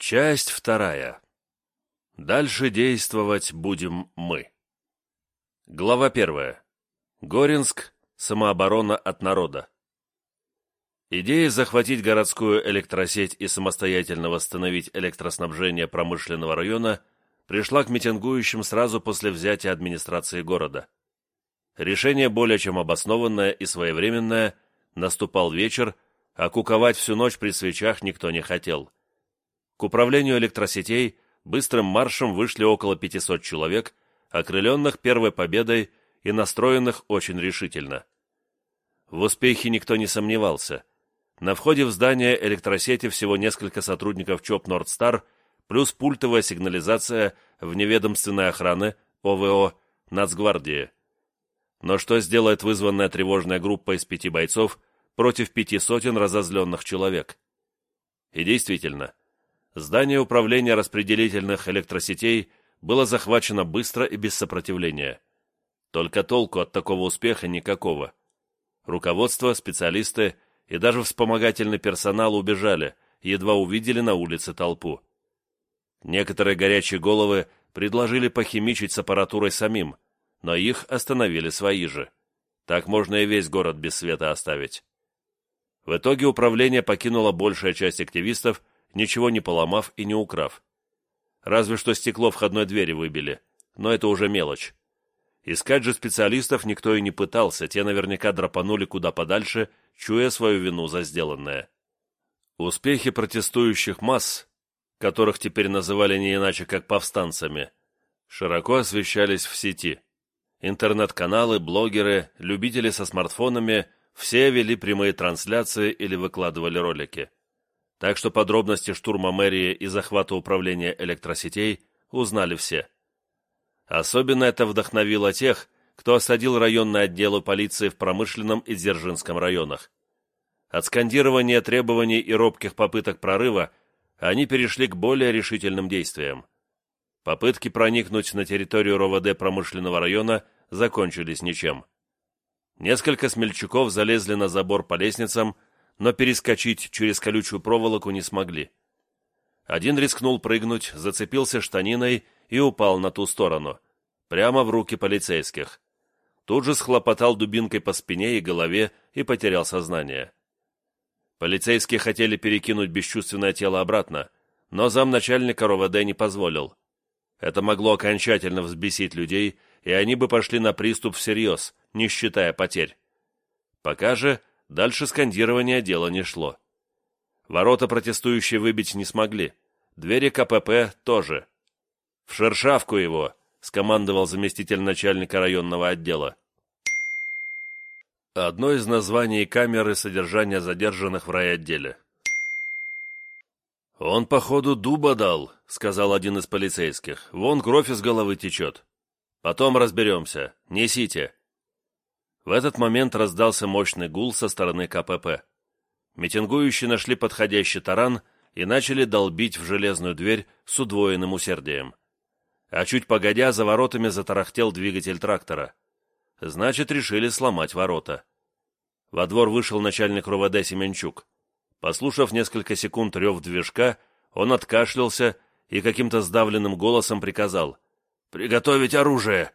Часть вторая. Дальше действовать будем мы. Глава первая. Горинск. Самооборона от народа. Идея захватить городскую электросеть и самостоятельно восстановить электроснабжение промышленного района пришла к митингующим сразу после взятия администрации города. Решение более чем обоснованное и своевременное, наступал вечер, а куковать всю ночь при свечах никто не хотел. К управлению электросетей быстрым маршем вышли около 500 человек, окрыленных первой победой и настроенных очень решительно. В успехе никто не сомневался. На входе в здание электросети всего несколько сотрудников ЧОП «Нордстар» плюс пультовая сигнализация вневедомственной охраны ОВО Нацгвардии. Но что сделает вызванная тревожная группа из пяти бойцов против пяти сотен разозленных человек? И действительно, здание управления распределительных электросетей было захвачено быстро и без сопротивления. Только толку от такого успеха никакого. Руководство, специалисты и даже вспомогательный персонал убежали, едва увидели на улице толпу. Некоторые горячие головы предложили похимичить с аппаратурой самим, но их остановили свои же. Так можно и весь город без света оставить. В итоге управление покинула большая часть активистов, ничего не поломав и не украв. Разве что стекло входной двери выбили, но это уже мелочь. Искать же специалистов никто и не пытался, те наверняка драпанули куда подальше, чуя свою вину за сделанное. Успехи протестующих масс, которых теперь называли не иначе как повстанцами, широко освещались в сети. Интернет-каналы, блогеры, любители со смартфонами – все вели прямые трансляции или выкладывали ролики. Так что подробности штурма мэрии и захвата управления электросетей узнали все. Особенно это вдохновило тех, кто осадил районные отделы полиции в промышленном и Дзержинском районах. От скандирования требований и робких попыток прорыва они перешли к более решительным действиям. Попытки проникнуть на территорию РОВД промышленного района закончились ничем. Несколько смельчаков залезли на забор по лестницам, но перескочить через колючую проволоку не смогли. Один рискнул прыгнуть, зацепился штаниной и упал на ту сторону, прямо в руки полицейских. Тут же схлопотал дубинкой по спине и голове и потерял сознание. Полицейские хотели перекинуть бесчувственное тело обратно, но замначальника РОВД не позволил. Это могло окончательно взбесить людей, и они бы пошли на приступ всерьез, не считая потерь. Пока же дальше скандирования дело не шло. Ворота протестующие выбить не смогли, двери КПП тоже. «В шершавку его!» — скомандовал заместитель начальника районного отдела. Одно из названий камеры содержания задержанных в райотделе. «Он, походу, дуба дал», — сказал один из полицейских. «Вон кровь из головы течет». Потом разберемся. Несите». В этот момент раздался мощный гул со стороны КПП. Митингующие нашли подходящий таран и начали долбить в железную дверь с удвоенным усердием. А чуть погодя, за воротами затарахтел двигатель трактора. Значит, решили сломать ворота. Во двор вышел начальник РОВД Семенчук. Послушав несколько секунд рев движка, он откашлялся и каким-то сдавленным голосом приказал — «Приготовить оружие!»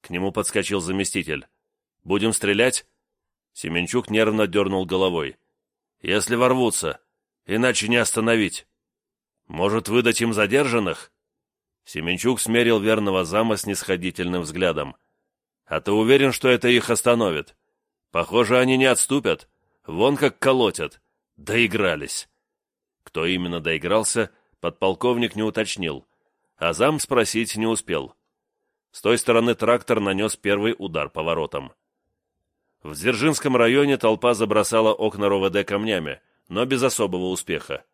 К нему подскочил заместитель. «Будем стрелять?» Семенчук нервно дернул головой. «Если ворвутся, иначе не остановить. Может, выдать им задержанных?» Семенчук смерил верного зама с нисходительным взглядом. «А ты уверен, что это их остановит? Похоже, они не отступят. Вон как колотят. Доигрались». Кто именно доигрался, подполковник не уточнил а зам спросить не успел. С той стороны трактор нанес первый удар по воротам. В Дзержинском районе толпа забросала окна РОВД камнями, но без особого успеха.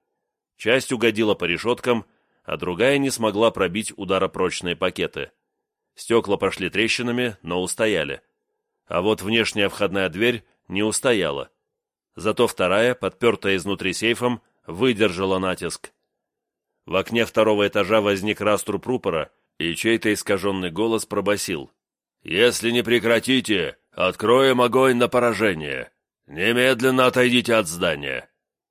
Часть угодила по решеткам, а другая не смогла пробить ударопрочные пакеты. Стекла пошли трещинами, но устояли. А вот внешняя входная дверь не устояла. Зато вторая, подпертая изнутри сейфом, выдержала натиск. В окне второго этажа возник раструб рупора, и чей-то искаженный голос пробасил. «Если не прекратите, откроем огонь на поражение. Немедленно отойдите от здания».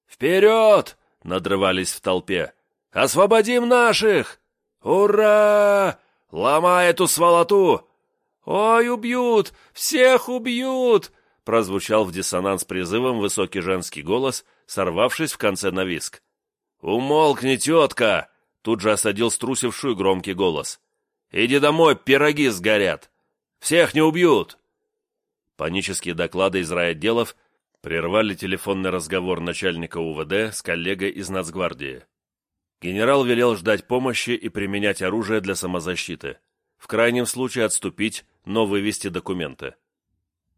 «Вперед!» — надрывались в толпе. Освободим наших! Ура! Ломай эту сволоту! Ой, убьют! Всех убьют!» прозвучал в диссонанс призывом высокий женский голос, сорвавшись в конце на виск. «Умолкни, тетка!» Тут же осадил струсившую громкий голос. «Иди домой, пироги сгорят! Всех не убьют!» Панические доклады из райотделов прервали телефонный разговор начальника УВД с коллегой из Нацгвардии. Генерал велел ждать помощи и применять оружие для самозащиты. В крайнем случае отступить, но вывести документы.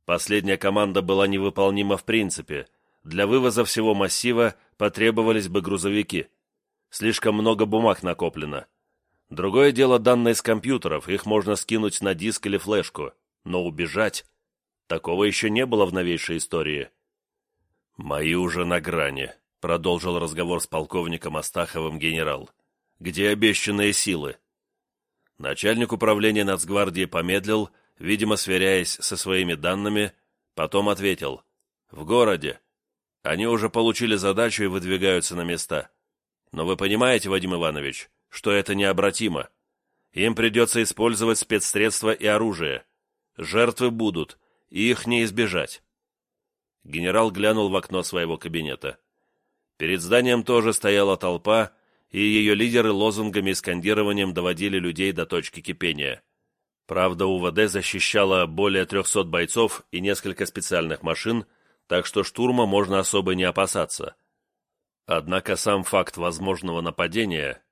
Последняя команда была невыполнима в принципе. Для вывоза всего массива потребовались бы грузовики. Слишком много бумаг накоплено. Другое дело данные с компьютеров, их можно скинуть на диск или флешку. Но убежать... Такого еще не было в новейшей истории. «Мои уже на грани», — продолжил разговор с полковником Астаховым генерал. «Где обещанные силы?» Начальник управления нацгвардии помедлил, видимо, сверяясь со своими данными, потом ответил. «В городе. Они уже получили задачу и выдвигаются на места. Но вы понимаете, Вадим Иванович, что это необратимо. Им придется использовать спецсредства и оружие. Жертвы будут, и их не избежать». Генерал глянул в окно своего кабинета. Перед зданием тоже стояла толпа, и ее лидеры лозунгами и скандированием доводили людей до точки кипения. Правда, УВД защищала более 300 бойцов и несколько специальных машин, так что штурма можно особо не опасаться. Однако сам факт возможного нападения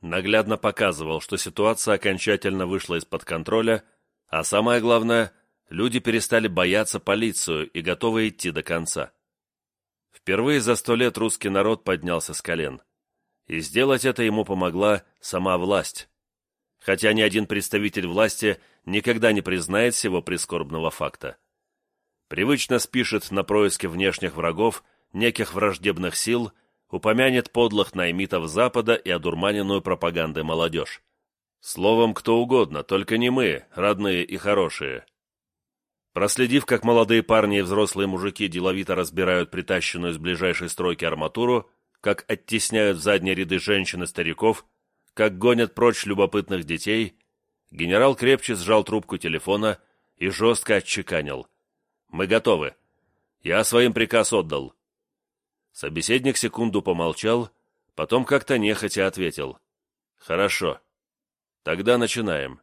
наглядно показывал, что ситуация окончательно вышла из-под контроля, а самое главное, люди перестали бояться полицию и готовы идти до конца. Впервые за сто лет русский народ поднялся с колен. И сделать это ему помогла сама власть хотя ни один представитель власти никогда не признает всего прискорбного факта. Привычно спишет на происки внешних врагов, неких враждебных сил, упомянет подлых наймитов Запада и одурманенную пропагандой молодежь. Словом, кто угодно, только не мы, родные и хорошие. Проследив, как молодые парни и взрослые мужики деловито разбирают притащенную из ближайшей стройки арматуру, как оттесняют в задние ряды женщин и стариков, как гонят прочь любопытных детей, генерал крепче сжал трубку телефона и жестко отчеканил. «Мы готовы. Я своим приказ отдал». Собеседник секунду помолчал, потом как-то нехотя ответил. «Хорошо. Тогда начинаем».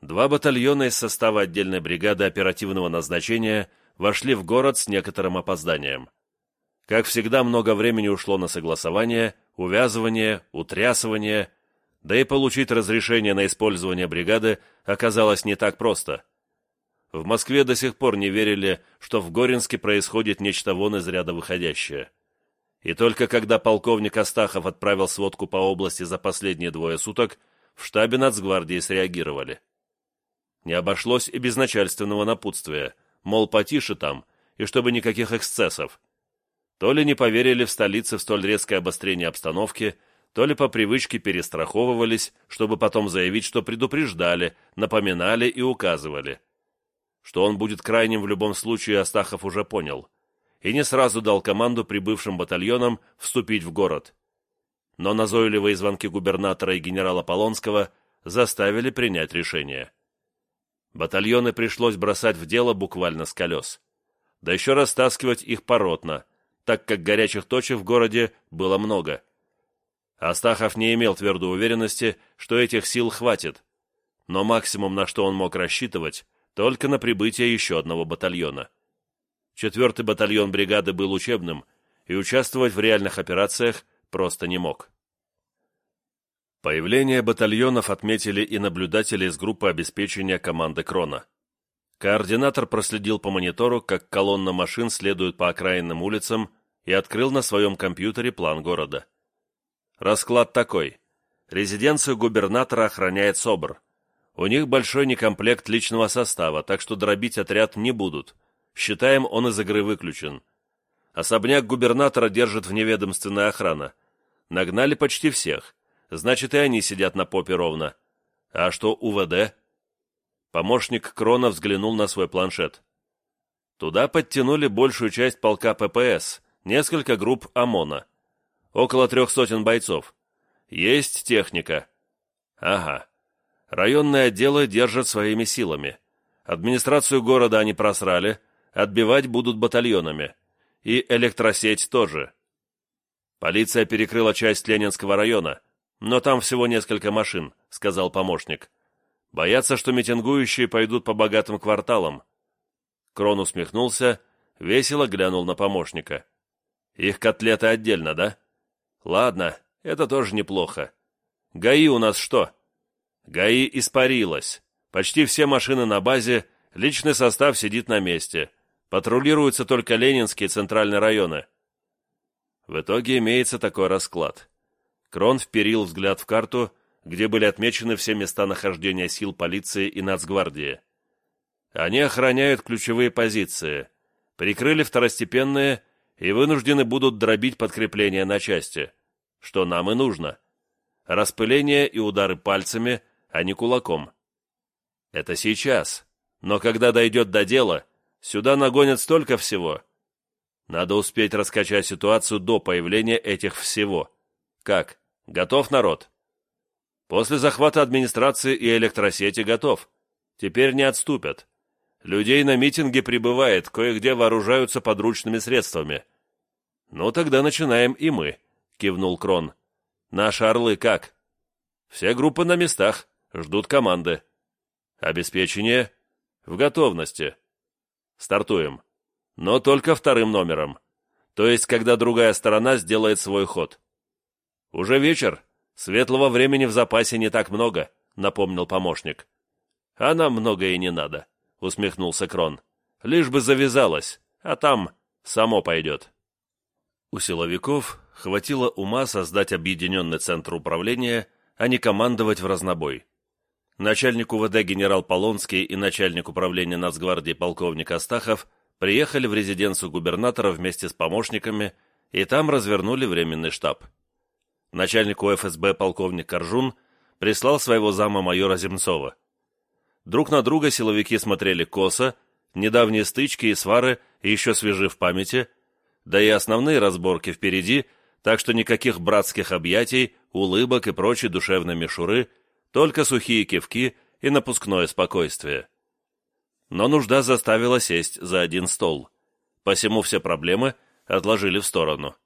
Два батальона из состава отдельной бригады оперативного назначения вошли в город с некоторым опозданием. Как всегда, много времени ушло на согласование – увязывание, утрясывание, да и получить разрешение на использование бригады оказалось не так просто. В Москве до сих пор не верили, что в Горинске происходит нечто вон из ряда выходящее. И только когда полковник Астахов отправил сводку по области за последние двое суток, в штабе нацгвардии среагировали. Не обошлось и без начальственного напутствия, мол, потише там, и чтобы никаких эксцессов, то ли не поверили в столице в столь резкое обострение обстановки, то ли по привычке перестраховывались, чтобы потом заявить, что предупреждали, напоминали и указывали. Что он будет крайним в любом случае, Астахов уже понял. И не сразу дал команду прибывшим батальонам вступить в город. Но назойливые звонки губернатора и генерала Полонского заставили принять решение. Батальоны пришлось бросать в дело буквально с колес. Да еще растаскивать их поротно – так как горячих точек в городе было много. Астахов не имел твердой уверенности, что этих сил хватит, но максимум, на что он мог рассчитывать, только на прибытие еще одного батальона. Четвертый батальон бригады был учебным и участвовать в реальных операциях просто не мог. Появление батальонов отметили и наблюдатели из группы обеспечения команды «Крона». Координатор проследил по монитору, как колонна машин следует по окраинным улицам и открыл на своем компьютере план города. Расклад такой. Резиденцию губернатора охраняет СОБР. У них большой некомплект личного состава, так что дробить отряд не будут. Считаем, он из игры выключен. Особняк губернатора держит вневедомственная охрана. Нагнали почти всех. Значит, и они сидят на попе ровно. А что УВД? Помощник Крона взглянул на свой планшет. Туда подтянули большую часть полка ППС, несколько групп ОМОНа. Около трех сотен бойцов. Есть техника. Ага. Районные отделы держат своими силами. Администрацию города они просрали, отбивать будут батальонами. И электросеть тоже. Полиция перекрыла часть Ленинского района, но там всего несколько машин, сказал помощник. Боятся, что митингующие пойдут по богатым кварталам. Крон усмехнулся, весело глянул на помощника. Их котлеты отдельно, да? Ладно, это тоже неплохо. ГАИ у нас что? ГАИ испарилась. Почти все машины на базе, личный состав сидит на месте. Патрулируются только Ленинские центральные районы. В итоге имеется такой расклад. Крон вперил взгляд в карту, где были отмечены все места нахождения сил полиции и нацгвардии. Они охраняют ключевые позиции, прикрыли второстепенные и вынуждены будут дробить подкрепления на части, что нам и нужно. Распыление и удары пальцами, а не кулаком. Это сейчас, но когда дойдет до дела, сюда нагонят столько всего — надо успеть раскачать ситуацию до появления этих всего. Как? Готов народ? После захвата администрации и электросети готов. Теперь не отступят. Людей на митинге прибывает, кое-где вооружаются подручными средствами. Ну тогда начинаем и мы, кивнул Крон. Наши орлы как? Все группы на местах, ждут команды. Обеспечение в готовности. Стартуем но только вторым номером, то есть когда другая сторона сделает свой ход. «Уже вечер, светлого времени в запасе не так много», — напомнил помощник. «А нам много и не надо», — усмехнулся Крон. «Лишь бы завязалось, а там само пойдет». У силовиков хватило ума создать объединенный центр управления, а не командовать в разнобой. Начальник УВД генерал Полонский и начальник управления Нацгвардии полковник Астахов приехали в резиденцию губернатора вместе с помощниками и там развернули временный штаб. Начальник УФСБ полковник Коржун прислал своего зама майора Земцова. Друг на друга силовики смотрели косо, недавние стычки и свары еще свежи в памяти, да и основные разборки впереди, так что никаких братских объятий, улыбок и прочей душевной мишуры, только сухие кивки и напускное спокойствие но нужда заставила сесть за один стол. Посему все проблемы отложили в сторону.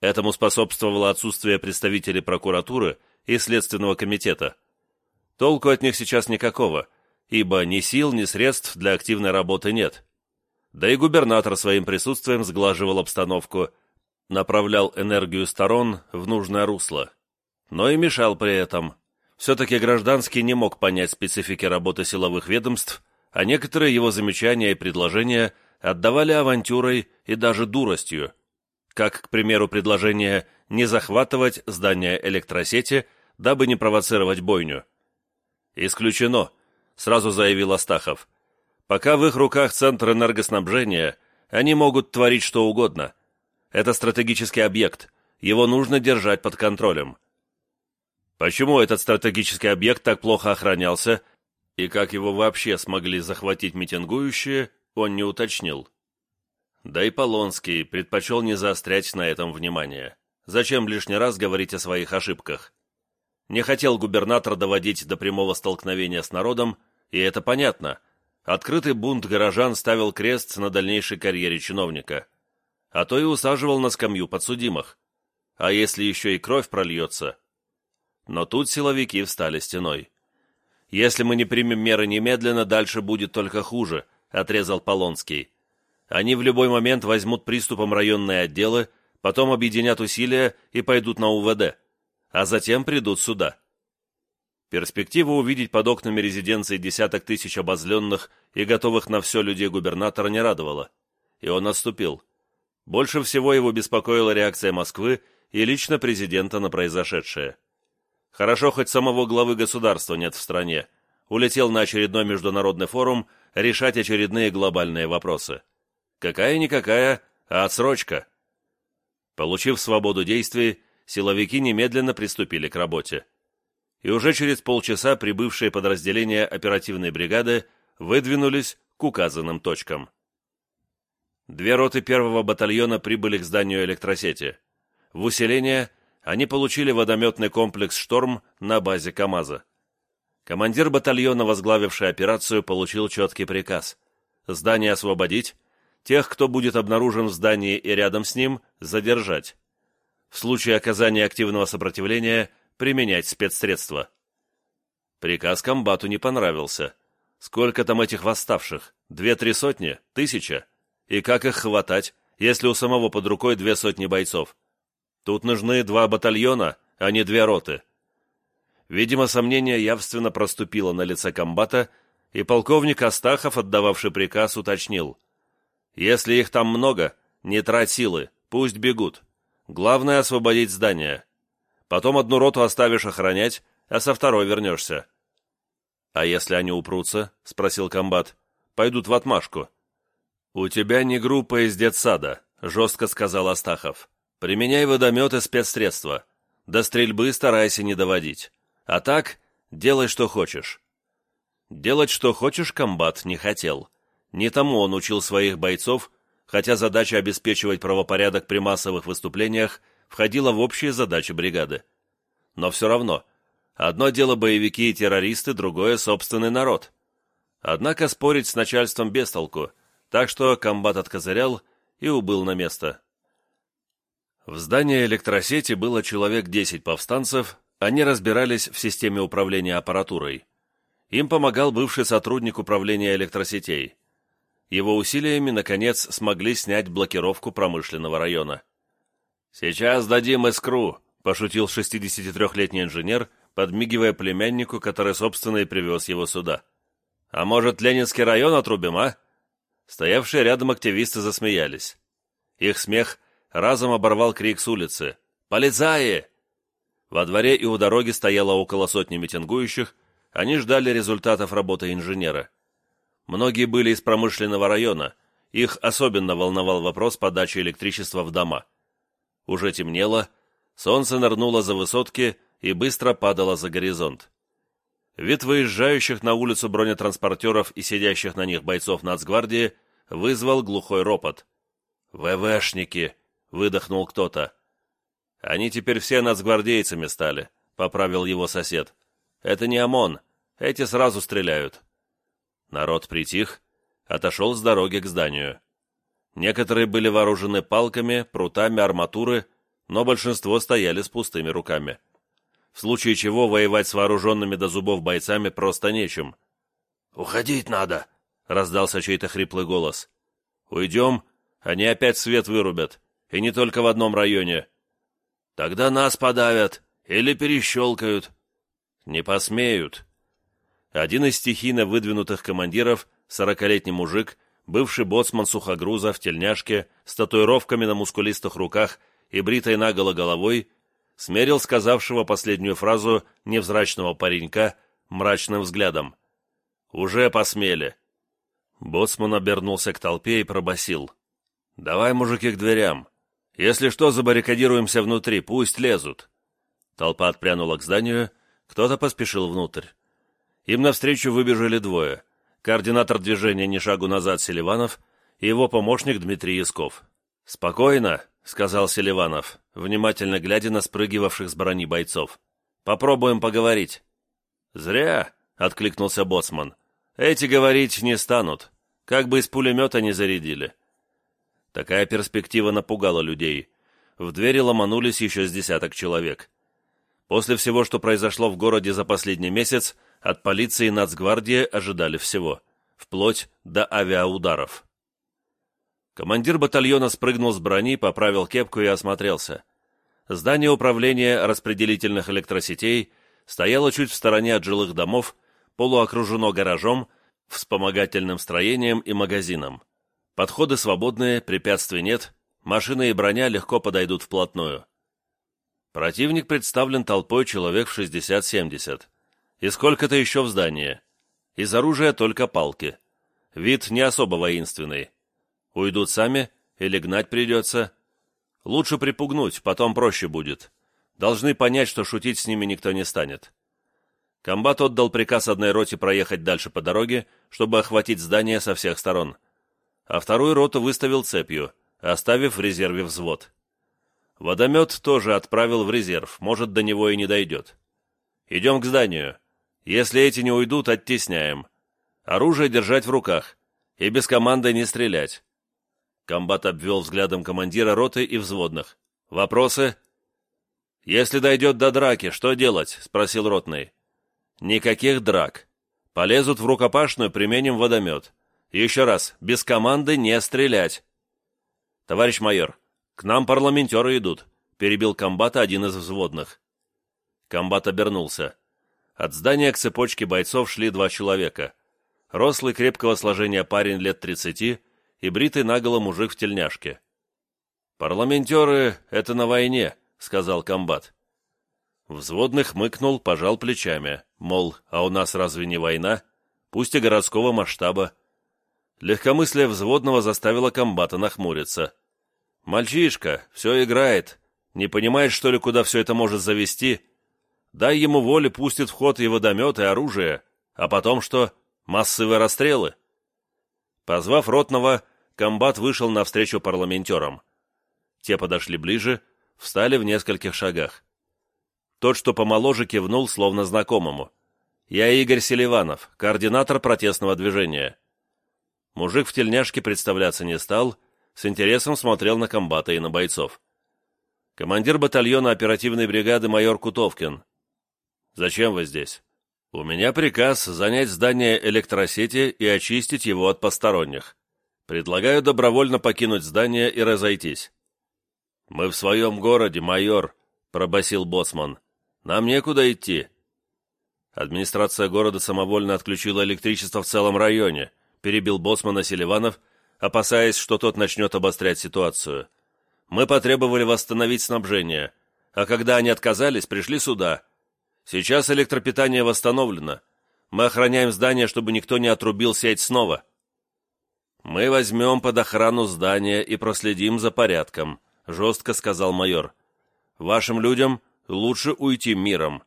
Этому способствовало отсутствие представителей прокуратуры и Следственного комитета. Толку от них сейчас никакого, ибо ни сил, ни средств для активной работы нет. Да и губернатор своим присутствием сглаживал обстановку, направлял энергию сторон в нужное русло. Но и мешал при этом. Все-таки гражданский не мог понять специфики работы силовых ведомств а некоторые его замечания и предложения отдавали авантюрой и даже дуростью, как, к примеру, предложение не захватывать здание электросети, дабы не провоцировать бойню. «Исключено», — сразу заявил Астахов. «Пока в их руках центр энергоснабжения, они могут творить что угодно. Это стратегический объект, его нужно держать под контролем». Почему этот стратегический объект так плохо охранялся и как его вообще смогли захватить митингующие, он не уточнил. Да и Полонский предпочел не заострять на этом внимание. Зачем лишний раз говорить о своих ошибках? Не хотел губернатор доводить до прямого столкновения с народом, и это понятно. Открытый бунт горожан ставил крест на дальнейшей карьере чиновника. А то и усаживал на скамью подсудимых. А если еще и кровь прольется? Но тут силовики встали стеной. «Если мы не примем меры немедленно, дальше будет только хуже», — отрезал Полонский. «Они в любой момент возьмут приступом районные отделы, потом объединят усилия и пойдут на УВД, а затем придут сюда». Перспектива увидеть под окнами резиденции десяток тысяч обозленных и готовых на все людей губернатора не радовала, и он отступил. Больше всего его беспокоила реакция Москвы и лично президента на произошедшее. Хорошо, хоть самого главы государства нет в стране. Улетел на очередной международный форум решать очередные глобальные вопросы. Какая-никакая, а отсрочка. Получив свободу действий, силовики немедленно приступили к работе. И уже через полчаса прибывшие подразделения оперативной бригады выдвинулись к указанным точкам. Две роты первого батальона прибыли к зданию электросети. в усиление они получили водометный комплекс «Шторм» на базе КАМАЗа. Командир батальона, возглавивший операцию, получил четкий приказ – здание освободить, тех, кто будет обнаружен в здании и рядом с ним, задержать. В случае оказания активного сопротивления применять спецсредства. Приказ комбату не понравился. Сколько там этих восставших? Две-три сотни? Тысяча? И как их хватать, если у самого под рукой две сотни бойцов? Тут нужны два батальона, а не две роты. Видимо, сомнение явственно проступило на лице комбата, и полковник Астахов, отдававший приказ, уточнил. «Если их там много, не трать силы, пусть бегут. Главное — освободить здание. Потом одну роту оставишь охранять, а со второй вернешься». «А если они упрутся?» — спросил комбат. «Пойдут в отмашку». «У тебя не группа из детсада», — жестко сказал Астахов. Применяй водомет и спецсредства. До стрельбы старайся не доводить. А так, делай, что хочешь». Делать, что хочешь, комбат не хотел. Не тому он учил своих бойцов, хотя задача обеспечивать правопорядок при массовых выступлениях входила в общие задачи бригады. Но все равно, одно дело боевики и террористы, другое — собственный народ. Однако спорить с начальством без толку, так что комбат откозырял и убыл на место. В здании электросети было человек 10 повстанцев, они разбирались в системе управления аппаратурой. Им помогал бывший сотрудник управления электросетей. Его усилиями, наконец, смогли снять блокировку промышленного района. «Сейчас дадим искру», – пошутил 63-летний инженер, подмигивая племяннику, который, собственно, и привез его сюда. «А может, Ленинский район отрубим, а?» Стоявшие рядом активисты засмеялись. Их смех – разом оборвал крик с улицы. «Полицаи!» Во дворе и у дороги стояло около сотни митингующих, они ждали результатов работы инженера. Многие были из промышленного района, их особенно волновал вопрос подачи электричества в дома. Уже темнело, солнце нырнуло за высотки и быстро падало за горизонт. Вид выезжающих на улицу бронетранспортеров и сидящих на них бойцов нацгвардии вызвал глухой ропот. «ВВшники!» — выдохнул кто-то. «Они теперь все нацгвардейцами стали», — поправил его сосед. «Это не ОМОН. Эти сразу стреляют». Народ притих, отошел с дороги к зданию. Некоторые были вооружены палками, прутами, арматуры, но большинство стояли с пустыми руками. В случае чего воевать с вооруженными до зубов бойцами просто нечем. «Уходить надо!» — раздался чей-то хриплый голос. «Уйдем, они опять свет вырубят и не только в одном районе. Тогда нас подавят или перещелкают. Не посмеют. Один из стихийно выдвинутых командиров, сорокалетний мужик, бывший боцман сухогруза в тельняшке, с татуировками на мускулистых руках и бритой наголо головой, смерил сказавшего последнюю фразу невзрачного паренька мрачным взглядом. «Уже посмели». Боцман обернулся к толпе и пробасил: «Давай, мужики, к дверям. Если что, забаррикадируемся внутри, пусть лезут». Толпа отпрянула к зданию, кто-то поспешил внутрь. Им навстречу выбежали двое. Координатор движения «Ни шагу назад» Селиванов и его помощник Дмитрий Ясков. «Спокойно», — сказал Селиванов, внимательно глядя на спрыгивавших с брони бойцов. «Попробуем поговорить». «Зря», — откликнулся Боцман. «Эти говорить не станут. Как бы из пулемета не зарядили. Такая перспектива напугала людей. В двери ломанулись еще с десяток человек. После всего, что произошло в городе за последний месяц, от полиции и нацгвардии ожидали всего, вплоть до авиаударов. Командир батальона спрыгнул с брони, поправил кепку и осмотрелся. Здание управления распределительных электросетей стояло чуть в стороне от жилых домов, полуокружено гаражом, вспомогательным строением и магазином. Подходы свободные, препятствий нет, машины и броня легко подойдут вплотную. Противник представлен толпой человек в 60-70. И сколько-то еще в здании. Из оружия только палки. Вид не особо воинственный. Уйдут сами или гнать придется. Лучше припугнуть, потом проще будет. Должны понять, что шутить с ними никто не станет. Комбат отдал приказ одной роте проехать дальше по дороге, чтобы охватить здание со всех сторон а вторую роту выставил цепью, оставив в резерве взвод. Водомет тоже отправил в резерв, может, до него и не дойдет. Идем к зданию. Если эти не уйдут, оттесняем. Оружие держать в руках. И без команды не стрелять. Комбат обвел взглядом командира роты и взводных. «Вопросы?» «Если дойдет до драки, что делать?» — спросил ротный. «Никаких драк. Полезут в рукопашную, применим водомет. Еще раз, без команды не стрелять». «Товарищ майор, к нам парламентеры идут», — перебил комбата один из взводных. Комбат обернулся. От здания к цепочке бойцов шли два человека. Рослый крепкого сложения парень лет тридцати и бритый наголо мужик в тельняшке. «Парламентеры — это на войне», — сказал комбат. Взводный хмыкнул, пожал плечами, мол, а у нас разве не война? Пусть и городского масштаба. Легкомыслие взводного заставило комбата нахмуриться. «Мальчишка, все играет. Не понимает, что ли, куда все это может завести? Дай ему воли, пустит в ход и водомет, и оружие. А потом что? Массовые расстрелы?» Позвав ротного, комбат вышел навстречу парламентерам. Те подошли ближе, встали в нескольких шагах. Тот, что помоложе, кивнул, словно знакомому. «Я Игорь Селиванов, координатор протестного движения». Мужик в тельняшке представляться не стал, с интересом смотрел на комбата и на бойцов. Командир батальона оперативной бригады майор Кутовкин. «Зачем вы здесь?» «У меня приказ занять здание электросети и очистить его от посторонних. Предлагаю добровольно покинуть здание и разойтись». «Мы в своем городе, майор», — пробасил боцман. «Нам некуда идти». Администрация города самовольно отключила электричество в целом районе, перебил боцмана Селиванов, опасаясь, что тот начнет обострять ситуацию. «Мы потребовали восстановить снабжение, а когда они отказались, пришли сюда. Сейчас электропитание восстановлено. Мы охраняем здание, чтобы никто не отрубил сеть снова». «Мы возьмем под охрану здание и проследим за порядком», — жестко сказал майор. «Вашим людям лучше уйти миром».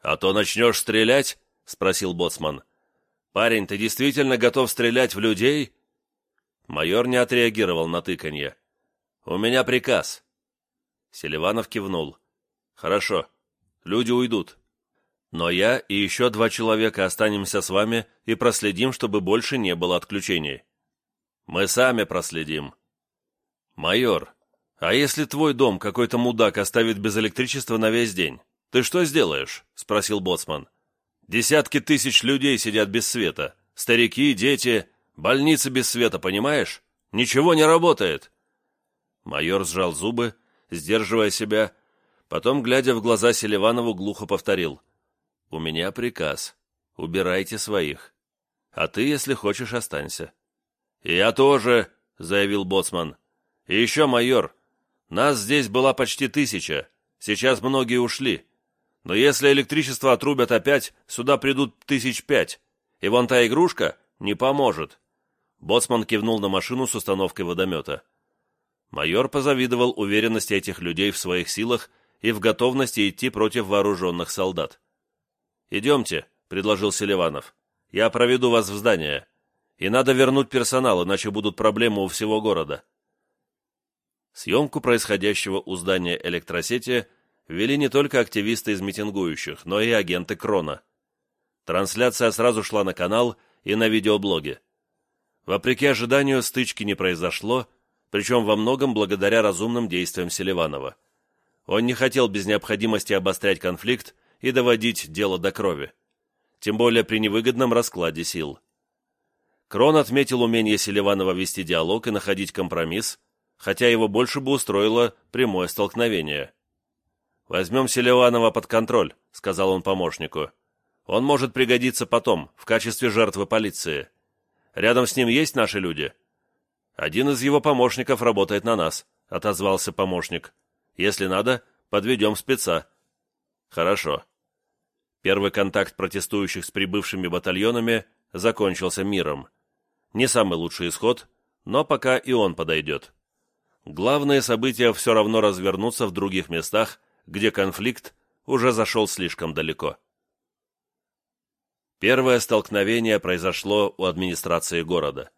«А то начнешь стрелять?» — спросил боцман. «Парень, ты действительно готов стрелять в людей?» Майор не отреагировал на тыканье. «У меня приказ». Селиванов кивнул. «Хорошо. Люди уйдут. Но я и еще два человека останемся с вами и проследим, чтобы больше не было отключений. Мы сами проследим. Майор, а если твой дом какой-то мудак оставит без электричества на весь день, ты что сделаешь? Спросил Боцман. Десятки тысяч людей сидят без света. Старики, дети, больницы без света, понимаешь? Ничего не работает. Майор сжал зубы, сдерживая себя, потом, глядя в глаза Селиванову, глухо повторил. «У меня приказ. Убирайте своих. А ты, если хочешь, останься». «Я тоже», — заявил Боцман. «И еще, майор, нас здесь была почти тысяча, сейчас многие ушли. Но если электричество отрубят опять, сюда придут тысяч пять, и вон та игрушка не поможет». Боцман кивнул на машину с установкой водомета. Майор позавидовал уверенности этих людей в своих силах и в готовности идти против вооруженных солдат. «Идемте», — предложил Селиванов. «Я проведу вас в здание». И надо вернуть персонал, иначе будут проблемы у всего города. Съемку происходящего у здания электросети вели не только активисты из митингующих, но и агенты Крона. Трансляция сразу шла на канал и на видеоблоге. Вопреки ожиданию, стычки не произошло, причем во многом благодаря разумным действиям Селиванова. Он не хотел без необходимости обострять конфликт и доводить дело до крови, тем более при невыгодном раскладе сил. Крон отметил умение Селиванова вести диалог и находить компромисс, хотя его больше бы устроило прямое столкновение. «Возьмем Селиванова под контроль», — сказал он помощнику. «Он может пригодиться потом, в качестве жертвы полиции. Рядом с ним есть наши люди?» «Один из его помощников работает на нас», — отозвался помощник. «Если надо, подведем спеца». «Хорошо». Первый контакт протестующих с прибывшими батальонами закончился миром. Не самый лучший исход, но пока и он подойдет. Главные события все равно развернутся в других местах, где конфликт уже зашел слишком далеко. Первое столкновение произошло у администрации города.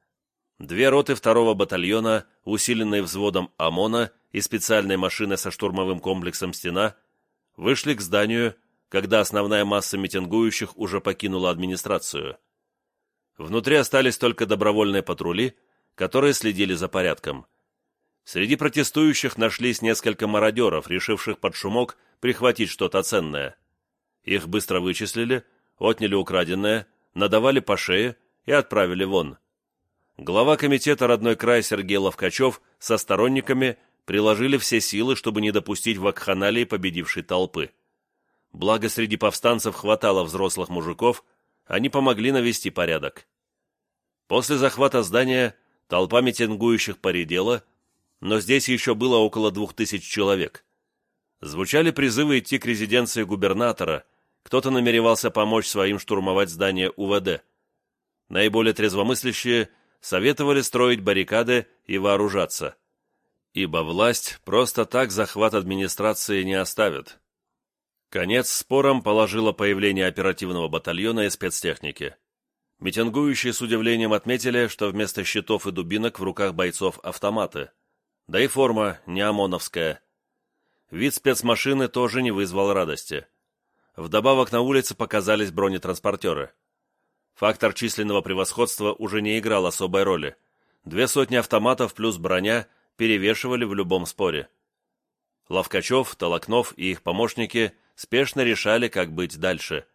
Две роты второго батальона, усиленные взводом ОМОНа и специальной машины со штурмовым комплексом «Стена» вышли к зданию, когда основная масса митингующих уже покинула администрацию. Внутри остались только добровольные патрули, которые следили за порядком. Среди протестующих нашлись несколько мародеров, решивших под шумок прихватить что-то ценное. Их быстро вычислили, отняли украденное, надавали по шее и отправили вон. Глава комитета «Родной край» Сергей Ловкачев со сторонниками приложили все силы, чтобы не допустить вакханалии победившей толпы. Благо, среди повстанцев хватало взрослых мужиков, они помогли навести порядок. После захвата здания толпа митингующих поредела, но здесь еще было около двух тысяч человек. Звучали призывы идти к резиденции губернатора, кто-то намеревался помочь своим штурмовать здание УВД. Наиболее трезвомыслящие советовали строить баррикады и вооружаться. Ибо власть просто так захват администрации не оставит. Конец спорам положило появление оперативного батальона и спецтехники. Митингующие с удивлением отметили, что вместо щитов и дубинок в руках бойцов автоматы. Да и форма не ОМОНовская. Вид спецмашины тоже не вызвал радости. Вдобавок на улице показались бронетранспортеры. Фактор численного превосходства уже не играл особой роли. Две сотни автоматов плюс броня перевешивали в любом споре. Ловкачев, Толокнов и их помощники спешно решали, как быть дальше.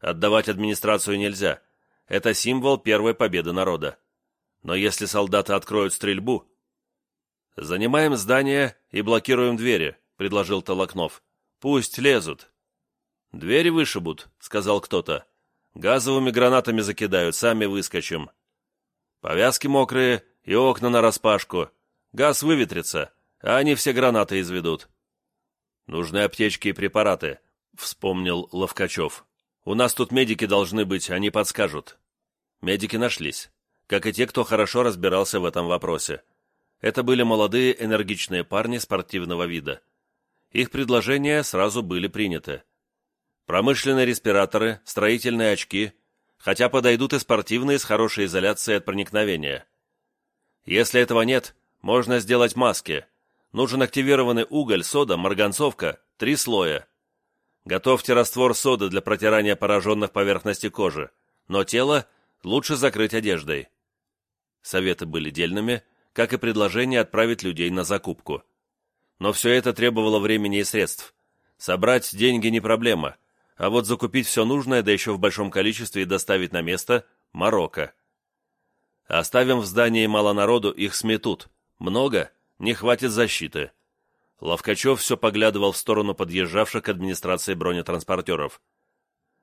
Отдавать администрацию нельзя. Это символ первой победы народа. Но если солдаты откроют стрельбу... «Занимаем здание и блокируем двери», — предложил Толокнов. «Пусть лезут». «Двери вышибут», — сказал кто-то. «Газовыми гранатами закидают, сами выскочим». «Повязки мокрые и окна нараспашку. Газ выветрится, а они все гранаты изведут». «Нужны аптечки и препараты», — вспомнил Ловкачев. «У нас тут медики должны быть, они подскажут». Медики нашлись, как и те, кто хорошо разбирался в этом вопросе. Это были молодые энергичные парни спортивного вида. Их предложения сразу были приняты. Промышленные респираторы, строительные очки, хотя подойдут и спортивные с хорошей изоляцией от проникновения. Если этого нет, можно сделать маски. Нужен активированный уголь, сода, марганцовка, три слоя. Готовьте раствор соды для протирания пораженных поверхностей кожи, но тело лучше закрыть одеждой. Советы были дельными, как и предложение отправить людей на закупку. Но все это требовало времени и средств. Собрать деньги не проблема – а вот закупить все нужное, да еще в большом количестве и доставить на место – Марокко. Оставим в здании мало народу, их сметут. Много – не хватит защиты. Ловкачев все поглядывал в сторону подъезжавших к администрации бронетранспортеров.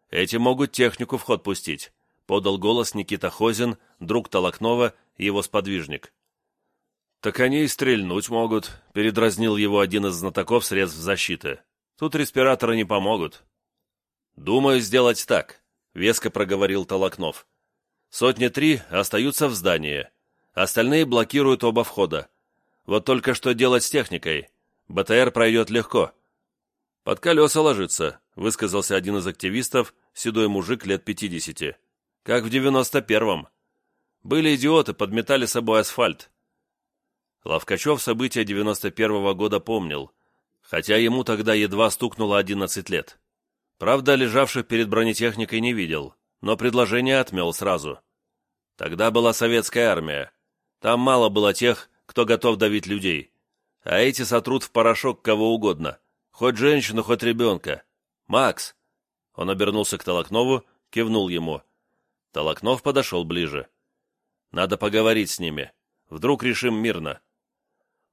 «Эти могут технику в ход пустить», — подал голос Никита Хозин, друг Толокнова и его сподвижник. «Так они и стрельнуть могут», — передразнил его один из знатоков средств защиты. «Тут респираторы не помогут. «Думаю сделать так», — веско проговорил Толокнов. «Сотни три остаются в здании. Остальные блокируют оба входа. Вот только что делать с техникой? БТР пройдет легко». «Под колеса ложится», — высказался один из активистов, седой мужик лет пятидесяти. «Как в девяносто первом. Были идиоты, подметали собой асфальт». Ловкачев события девяносто первого года помнил, хотя ему тогда едва стукнуло одиннадцать лет. Правда, лежавших перед бронетехникой не видел, но предложение отмел сразу. Тогда была советская армия. Там мало было тех, кто готов давить людей. А эти сотрут в порошок кого угодно. Хоть женщину, хоть ребенка. «Макс!» Он обернулся к Толокнову, кивнул ему. Толокнов подошел ближе. «Надо поговорить с ними. Вдруг решим мирно».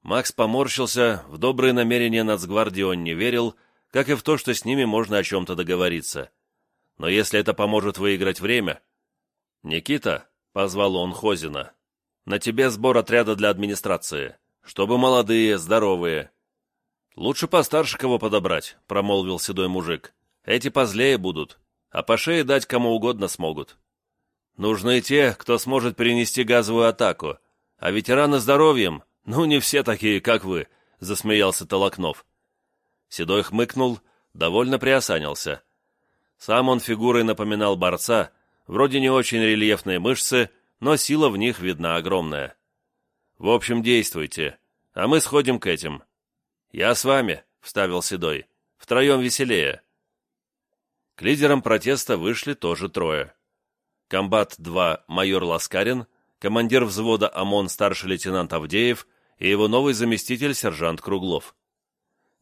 Макс поморщился, в добрые намерения нацгвардии он не верил, как и в то, что с ними можно о чем-то договориться. Но если это поможет выиграть время... «Никита», — позвал он Хозина, — «на тебе сбор отряда для администрации, чтобы молодые, здоровые». «Лучше постарше кого подобрать», — промолвил седой мужик. «Эти позлее будут, а по шее дать кому угодно смогут. Нужны те, кто сможет перенести газовую атаку, а ветераны здоровьем, ну, не все такие, как вы», — засмеялся Толокнов. Седой хмыкнул, довольно приосанился. Сам он фигурой напоминал борца, вроде не очень рельефные мышцы, но сила в них видна огромная. В общем, действуйте, а мы сходим к этим. «Я с вами», — вставил Седой. «Втроем веселее». К лидерам протеста вышли тоже трое. Комбат-2 майор Ласкарин, командир взвода ОМОН старший лейтенант Авдеев и его новый заместитель сержант Круглов.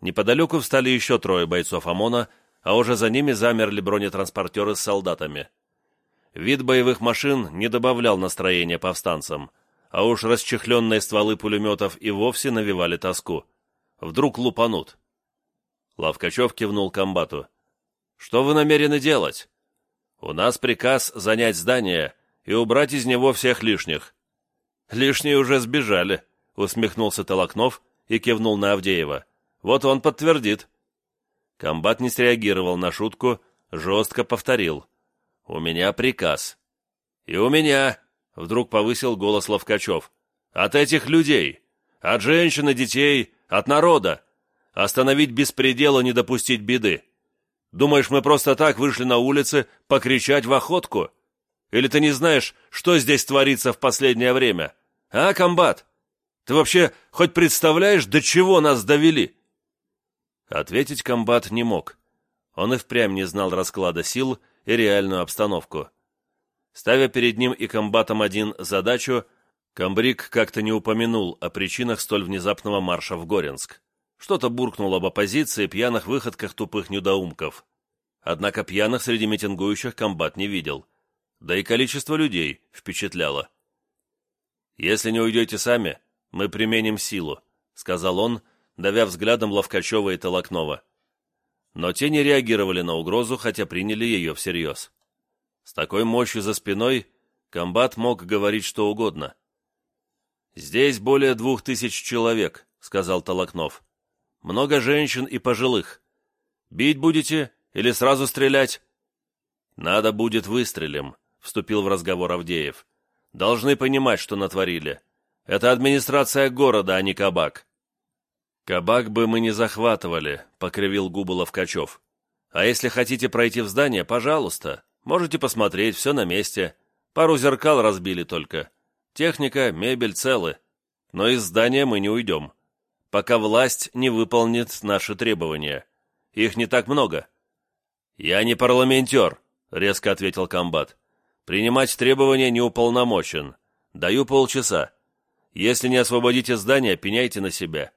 Неподалеку встали еще трое бойцов ОМОНа, а уже за ними замерли бронетранспортеры с солдатами. Вид боевых машин не добавлял настроения повстанцам, а уж расчехленные стволы пулеметов и вовсе навевали тоску. Вдруг лупанут. Лавкачев кивнул комбату. «Что вы намерены делать?» «У нас приказ занять здание и убрать из него всех лишних». «Лишние уже сбежали», — усмехнулся Толокнов и кивнул на Авдеева. «Вот он подтвердит». Комбат не среагировал на шутку, жестко повторил. «У меня приказ». «И у меня», — вдруг повысил голос Ловкачев. «От этих людей, от женщин и детей, от народа. Остановить беспредел и не допустить беды. Думаешь, мы просто так вышли на улицы покричать в охотку? Или ты не знаешь, что здесь творится в последнее время? А, комбат? Ты вообще хоть представляешь, до чего нас довели?» Ответить комбат не мог. Он и впрямь не знал расклада сил и реальную обстановку. Ставя перед ним и комбатом один задачу, комбриг как-то не упомянул о причинах столь внезапного марша в Горенск. Что-то буркнул об оппозиции, пьяных выходках тупых недоумков. Однако пьяных среди митингующих комбат не видел. Да и количество людей впечатляло. «Если не уйдете сами, мы применим силу», — сказал он, давя взглядом Ловкачева и Толокнова. Но те не реагировали на угрозу, хотя приняли ее всерьез. С такой мощью за спиной комбат мог говорить что угодно. «Здесь более двух тысяч человек», — сказал Толокнов. Много женщин и пожилых. Бить будете или сразу стрелять?» «Надо будет выстрелим», — вступил в разговор Авдеев. «Должны понимать, что натворили. Это администрация города, а не кабак». «Кабак бы мы не захватывали», — покривил губы Ловкачев. «А если хотите пройти в здание, пожалуйста. Можете посмотреть, все на месте. Пару зеркал разбили только. Техника, мебель целы. Но из здания мы не уйдем пока власть не выполнит наши требования. Их не так много». «Я не парламентер», — резко ответил комбат. «Принимать требования не уполномочен. Даю полчаса. Если не освободите здание, пеняйте на себя.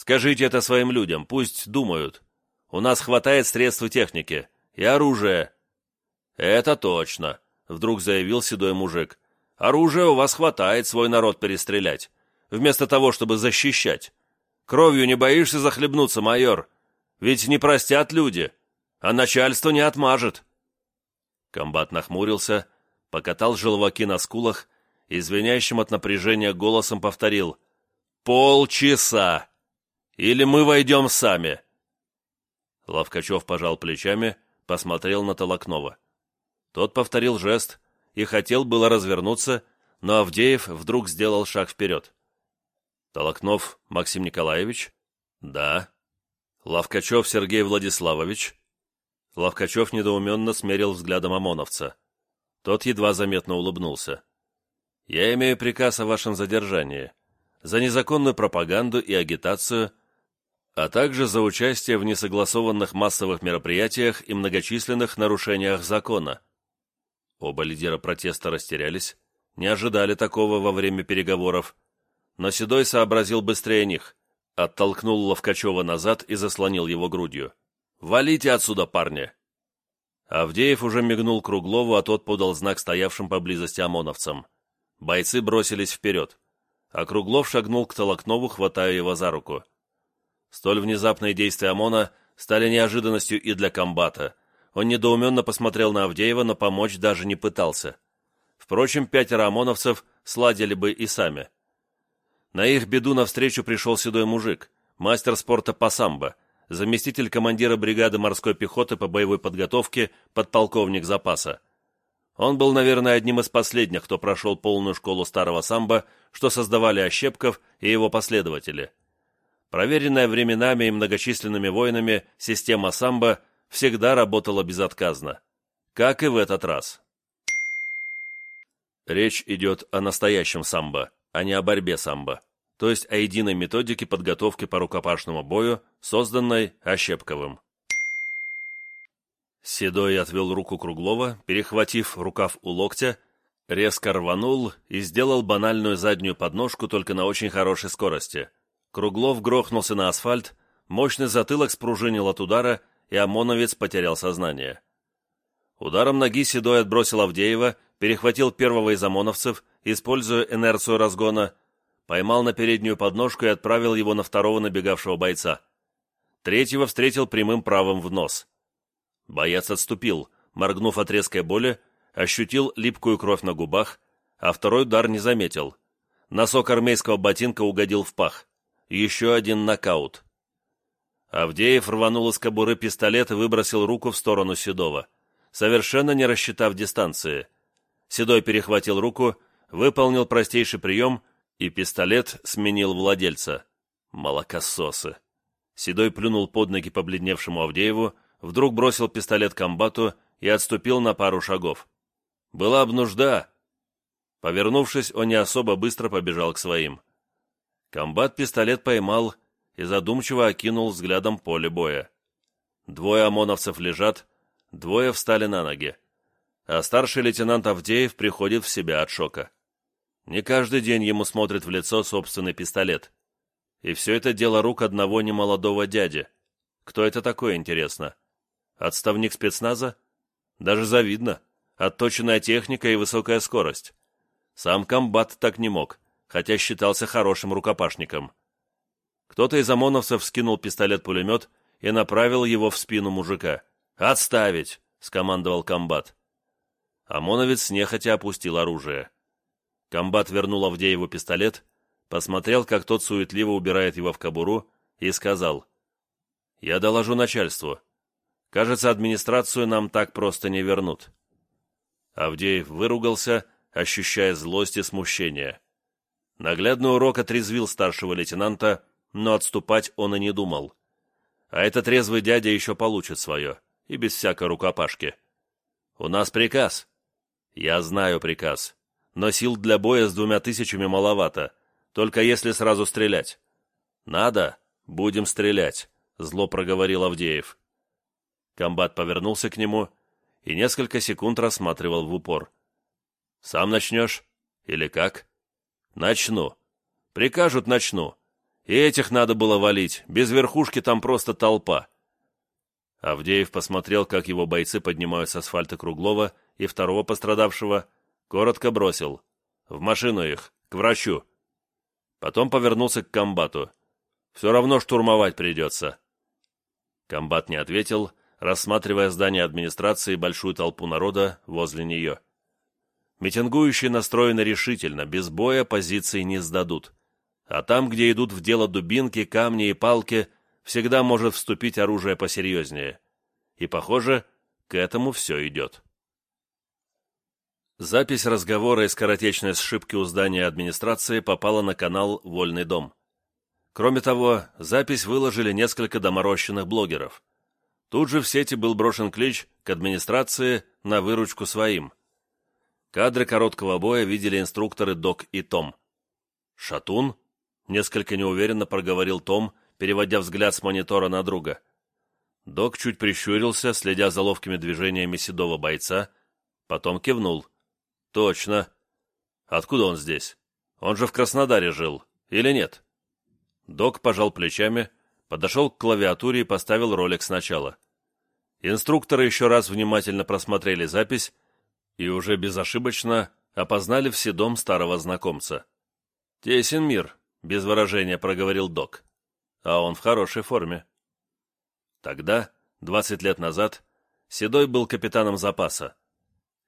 Скажите это своим людям, пусть думают. У нас хватает средств и техники. И оружия». «Это точно», — вдруг заявил седой мужик. «Оружия у вас хватает свой народ перестрелять, вместо того, чтобы защищать. Кровью не боишься захлебнуться, майор? Ведь не простят люди, а начальство не отмажет». Комбат нахмурился, покатал желваки на скулах и звенящим от напряжения голосом повторил «Полчаса! Или мы войдем сами!» Ловкачев пожал плечами, посмотрел на Толокнова. Тот повторил жест и хотел было развернуться, но Авдеев вдруг сделал шаг вперед. Толокнов Максим Николаевич? Да. Лавкачев Сергей Владиславович? Лавкачев недоуменно смерил взглядом ОМОНовца. Тот едва заметно улыбнулся. «Я имею приказ о вашем задержании. За незаконную пропаганду и агитацию, а также за участие в несогласованных массовых мероприятиях и многочисленных нарушениях закона». Оба лидера протеста растерялись, не ожидали такого во время переговоров, но Седой сообразил быстрее них, оттолкнул Ловкачева назад и заслонил его грудью. «Валите отсюда, парни!» Авдеев уже мигнул Круглову, а тот подал знак стоявшим поблизости ОМОНовцам. Бойцы бросились вперед, а Круглов шагнул к Толокнову, хватая его за руку. Столь внезапные действия ОМОНа стали неожиданностью и для комбата. Он недоуменно посмотрел на Авдеева, но помочь даже не пытался. Впрочем, пятеро ОМОНовцев сладили бы и сами. На их беду навстречу пришел седой мужик, мастер спорта по самбо, заместитель командира бригады морской пехоты по боевой подготовке, подполковник запаса. Он был, наверное, одним из последних, кто прошел полную школу старого самбо, что создавали Ощепков и его последователи. Проверенная временами и многочисленными воинами система самбо всегда работала безотказно. Как и в этот раз. Речь идет о настоящем самбо а не о борьбе самбо. то есть о единой методике подготовки по рукопашному бою, созданной Ощепковым. Седой отвел руку Круглова, перехватив рукав у локтя, резко рванул и сделал банальную заднюю подножку только на очень хорошей скорости. Круглов грохнулся на асфальт, мощный затылок спружинил от удара, и ОМОНовец потерял сознание. Ударом ноги Седой отбросил Авдеева, перехватил первого из ОМОНовцев, используя инерцию разгона, поймал на переднюю подножку и отправил его на второго набегавшего бойца. Третьего встретил прямым правым в нос. Боец отступил, моргнув от резкой боли, ощутил липкую кровь на губах, а второй удар не заметил. Носок армейского ботинка угодил в пах. Еще один нокаут. Авдеев рванул из кобуры пистолет и выбросил руку в сторону Седова, совершенно не рассчитав дистанции. Седой перехватил руку, выполнил простейший прием, и пистолет сменил владельца. Молокососы. Седой плюнул под ноги побледневшему Авдееву, вдруг бросил пистолет комбату и отступил на пару шагов. Была б нужда. Повернувшись, он не особо быстро побежал к своим. Комбат пистолет поймал и задумчиво окинул взглядом поле боя. Двое ОМОНовцев лежат, двое встали на ноги. А старший лейтенант Авдеев приходит в себя от шока. Не каждый день ему смотрит в лицо собственный пистолет. И все это дело рук одного немолодого дяди. Кто это такой, интересно? Отставник спецназа? Даже завидно. Отточенная техника и высокая скорость. Сам комбат так не мог, хотя считался хорошим рукопашником. Кто-то из ОМОНовцев скинул пистолет-пулемет и направил его в спину мужика. «Отставить!» — скомандовал комбат. ОМОНовец нехотя опустил оружие. Комбат вернул Авдееву пистолет, посмотрел, как тот суетливо убирает его в кобуру, и сказал, «Я доложу начальству. Кажется, администрацию нам так просто не вернут». Авдеев выругался, ощущая злость и смущение. Наглядный урок отрезвил старшего лейтенанта, но отступать он и не думал. А этот резвый дядя еще получит свое, и без всякой рукопашки. «У нас приказ». «Я знаю приказ, но сил для боя с двумя тысячами маловато, только если сразу стрелять». «Надо, будем стрелять», — зло проговорил Авдеев. Комбат повернулся к нему и несколько секунд рассматривал в упор. «Сам начнешь? Или как?» «Начну. Прикажут, начну. И этих надо было валить, без верхушки там просто толпа». Авдеев посмотрел, как его бойцы поднимают с асфальта Круглова и второго пострадавшего, коротко бросил. «В машину их, к врачу». Потом повернулся к комбату. «Все равно штурмовать придется». Комбат не ответил, рассматривая здание администрации и большую толпу народа возле нее. Митингующие настроены решительно, без боя позиции не сдадут. А там, где идут в дело дубинки, камни и палки, всегда может вступить оружие посерьезнее. И, похоже, к этому все идет. Запись разговора и скоротечной сшибки у здания администрации попала на канал «Вольный дом». Кроме того, запись выложили несколько доморощенных блогеров. Тут же в сети был брошен клич к администрации на выручку своим. Кадры короткого боя видели инструкторы Док и Том. «Шатун?» — несколько неуверенно проговорил Том, переводя взгляд с монитора на друга. Док чуть прищурился, следя за ловкими движениями седого бойца, потом кивнул. «Точно. Откуда он здесь? Он же в Краснодаре жил, или нет?» Док пожал плечами, подошел к клавиатуре и поставил ролик сначала. Инструкторы еще раз внимательно просмотрели запись и уже безошибочно опознали все дом старого знакомца. «Тесен мир», — без выражения проговорил док. «А он в хорошей форме». Тогда, двадцать лет назад, Седой был капитаном запаса.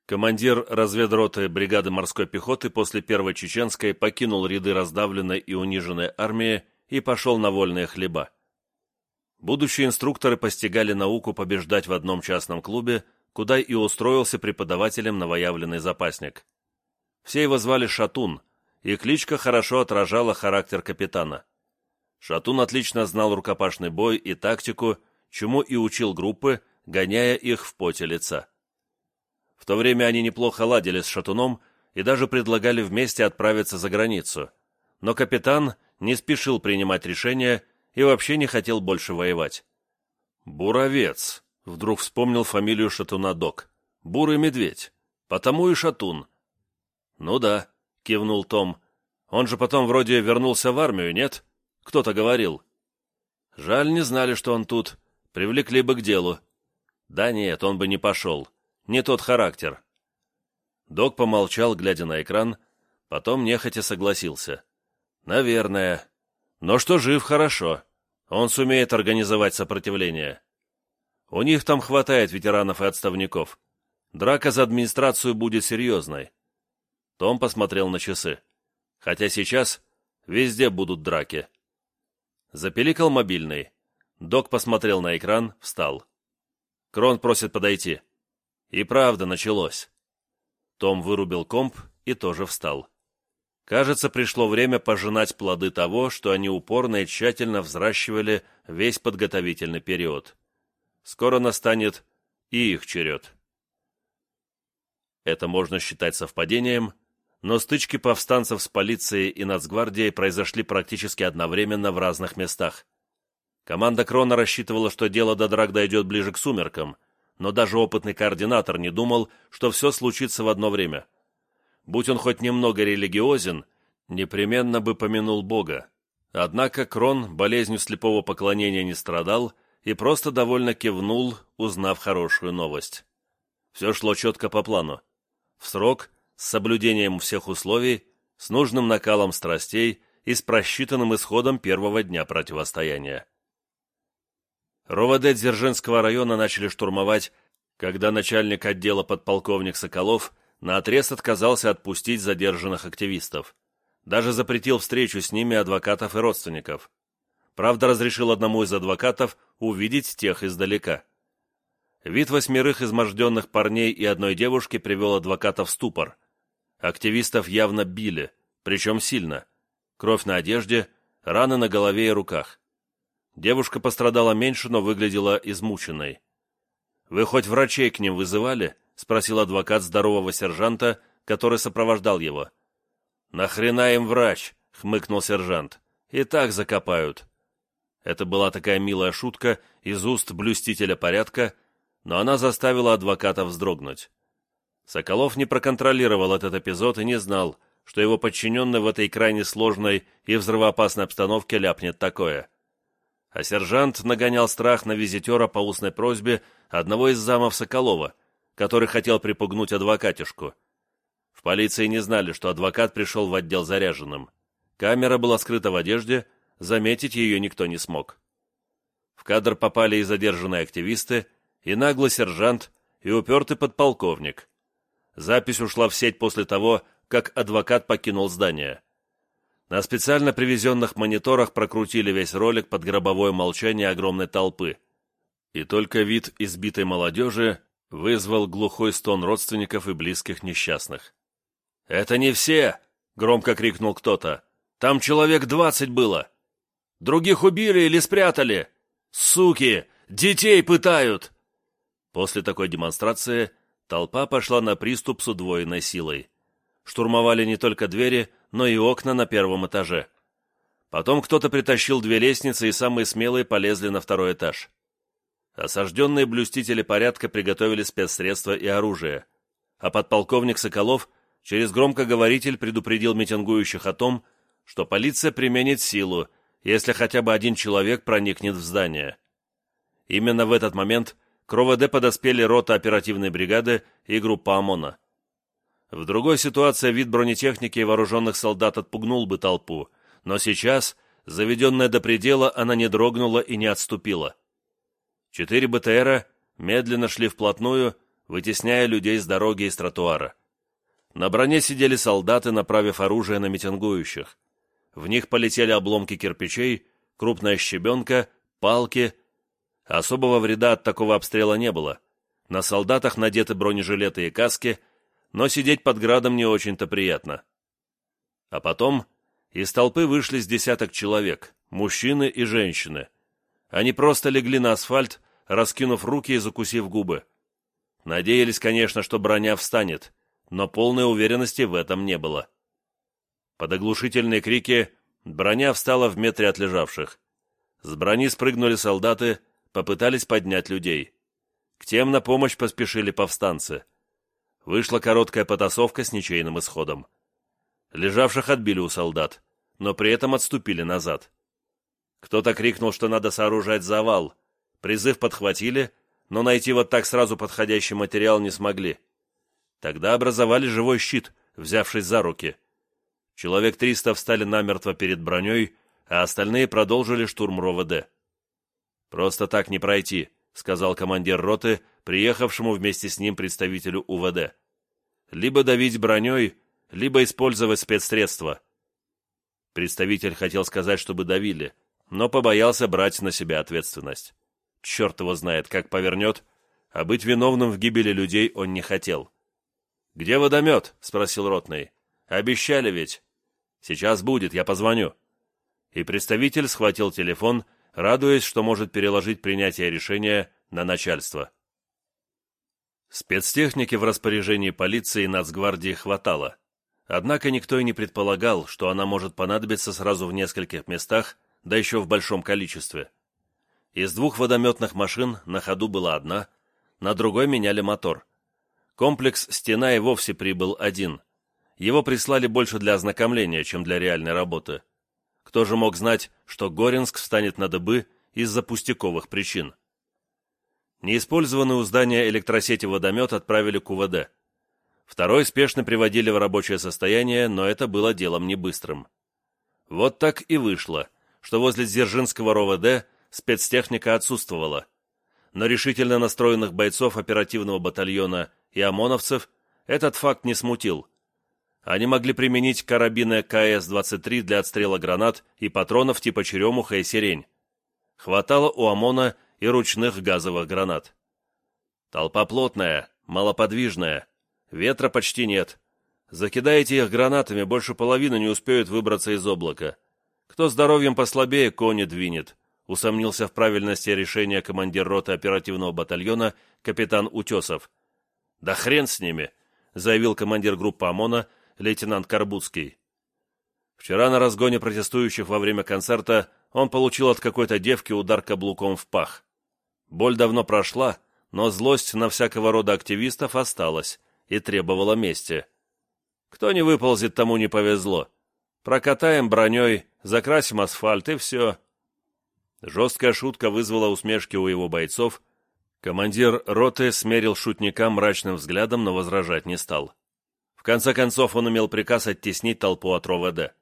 Командир разведроты бригады морской пехоты после Первой Чеченской покинул ряды раздавленной и униженной армии и пошел на вольные хлеба. Будущие инструкторы постигали науку побеждать в одном частном клубе, куда и устроился преподавателем новоявленный запасник. Все его звали Шатун, и кличка хорошо отражала характер капитана. Шатун отлично знал рукопашный бой и тактику, чему и учил группы, гоняя их в поте лица. В то время они неплохо ладили с Шатуном и даже предлагали вместе отправиться за границу, но капитан не спешил принимать решения и вообще не хотел больше воевать. «Буровец», — вдруг вспомнил фамилию шатуна Док. «Бурый медведь. Потому и шатун». «Ну да», — кивнул Том. «Он же потом вроде вернулся в армию, нет? Кто-то говорил». «Жаль, не знали, что он тут. Привлекли бы к делу». «Да нет, он бы не пошел. Не тот характер». Док помолчал, глядя на экран, потом нехотя согласился. «Наверное. Но что жив, хорошо. Он сумеет организовать сопротивление. У них там хватает ветеранов и отставников. Драка за администрацию будет серьезной». Том посмотрел на часы. «Хотя сейчас везде будут драки». Запеликал мобильный. Док посмотрел на экран, встал. Крон просит подойти. И правда, началось. Том вырубил комп и тоже встал. Кажется, пришло время пожинать плоды того, что они упорно и тщательно взращивали весь подготовительный период. Скоро настанет и их черед. Это можно считать совпадением, но стычки повстанцев с полицией и нацгвардией произошли практически одновременно в разных местах. Команда Крона рассчитывала, что дело до драк дойдет ближе к сумеркам, но даже опытный координатор не думал, что все случится в одно время. Будь он хоть немного религиозен, непременно бы помянул Бога. Однако Крон болезнью слепого поклонения не страдал и просто довольно кивнул, узнав хорошую новость. Все шло четко по плану. В срок, с соблюдением всех условий, с нужным накалом страстей и с просчитанным исходом первого дня противостояния. РОВД Дзержинского района начали штурмовать, когда начальник отдела подполковник Соколов наотрез отказался отпустить задержанных активистов. Даже запретил встречу с ними адвокатов и родственников. Правда, разрешил одному из адвокатов увидеть тех издалека. Вид восьмерых изможденных парней и одной девушки привел адвоката в ступор. Активистов явно били, причем сильно. Кровь на одежде, раны на голове и руках. Девушка пострадала меньше, но выглядела измученной. «Вы хоть врачей к ним вызывали?» — спросил адвокат здорового сержанта, который сопровождал его. «Нахрена им врач?» — хмыкнул сержант. «И так закопают». Это была такая милая шутка из уст блюстителя порядка, но она заставила адвоката вздрогнуть. Соколов не проконтролировал этот эпизод и не знал, что его подчиненный в этой крайне сложной и взрывоопасной обстановке ляпнет такое а сержант нагонял страх на визитера по устной просьбе одного из замов Соколова, который хотел припугнуть адвокатишку. В полиции не знали, что адвокат пришел в отдел заряженным. Камера была скрыта в одежде, заметить ее никто не смог. В кадр попали и задержанные активисты, и наглый сержант, и упертый подполковник. Запись ушла в сеть после того, как адвокат покинул здание. На специально привезенных мониторах прокрутили весь ролик под гробовое молчание огромной толпы. И только вид избитой молодежи вызвал глухой стон родственников и близких несчастных. «Это не все!» — громко крикнул кто-то. «Там человек двадцать было! Других убили или спрятали! Суки! Детей пытают!» После такой демонстрации толпа пошла на приступ с удвоенной силой. Штурмовали не только двери, но и окна на первом этаже. Потом кто-то притащил две лестницы, и самые смелые полезли на второй этаж. Осажденные блюстители порядка приготовили спецсредства и оружие, а подполковник Соколов через громкоговоритель предупредил митингующих о том, что полиция применит силу, если хотя бы один человек проникнет в здание. Именно в этот момент к РОВД подоспели рота оперативной бригады и группа ОМОНа. В другой ситуации вид бронетехники и вооруженных солдат отпугнул бы толпу, но сейчас, заведенная до предела, она не дрогнула и не отступила. Четыре БТРа медленно шли вплотную, вытесняя людей с дороги и с тротуара. На броне сидели солдаты, направив оружие на митингующих. В них полетели обломки кирпичей, крупная щебенка, палки. Особого вреда от такого обстрела не было. На солдатах надеты бронежилеты и каски — но сидеть под градом не очень-то приятно. А потом из толпы вышли с десяток человек, мужчины и женщины. Они просто легли на асфальт, раскинув руки и закусив губы. Надеялись, конечно, что броня встанет, но полной уверенности в этом не было. Под оглушительные крики Броня встала в метре от лежавших. С брони спрыгнули солдаты, попытались поднять людей. К тем на помощь поспешили повстанцы. Вышла короткая потасовка с ничейным исходом. Лежавших отбили у солдат, но при этом отступили назад. Кто-то крикнул, что надо сооружать завал. Призыв подхватили, но найти вот так сразу подходящий материал не смогли. Тогда образовали живой щит, взявшись за руки. Человек триста встали намертво перед броней, а остальные продолжили штурм РОВД. «Просто так не пройти», — сказал командир роты, приехавшему вместе с ним представителю УВД. «Либо давить броней, либо использовать спецсредства». Представитель хотел сказать, чтобы давили, но побоялся брать на себя ответственность. Черт его знает, как повернет, а быть виновным в гибели людей он не хотел. «Где водомет?» — спросил Ротный. «Обещали ведь». «Сейчас будет, я позвоню». И представитель схватил телефон, радуясь, что может переложить принятие решения на начальство. Спецтехники в распоряжении полиции и нацгвардии хватало. Однако никто и не предполагал, что она может понадобиться сразу в нескольких местах, да еще в большом количестве. Из двух водометных машин на ходу была одна, на другой меняли мотор. Комплекс «Стена» и вовсе прибыл один. Его прислали больше для ознакомления, чем для реальной работы. Кто же мог знать, что Горинск встанет на дыбы из-за пустяковых причин? Неиспользованный у здания электросети водомет отправили к УВД. Второй спешно приводили в рабочее состояние, но это было делом не быстрым. Вот так и вышло, что возле Дзержинского РОВД спецтехника отсутствовала. Но решительно настроенных бойцов оперативного батальона и ОМОНовцев этот факт не смутил. Они могли применить карабины КС-23 для отстрела гранат и патронов типа черемуха и сирень. Хватало у ОМОНа и ручных газовых гранат. Толпа плотная, малоподвижная, ветра почти нет. Закидаете их гранатами, больше половины не успеют выбраться из облака. Кто здоровьем послабее, кони двинет, усомнился в правильности решения командир роты оперативного батальона капитан Утесов. «Да хрен с ними!» — заявил командир группы ОМОНа лейтенант Карбуцкий. Вчера на разгоне протестующих во время концерта он получил от какой-то девки удар каблуком в пах. Боль давно прошла, но злость на всякого рода активистов осталась и требовала мести. Кто не выползет, тому не повезло. Прокатаем броней, закрасим асфальт и все. Жесткая шутка вызвала усмешки у его бойцов. Командир роты смерил шутника мрачным взглядом, но возражать не стал. В конце концов, он имел приказ оттеснить толпу от РОВД.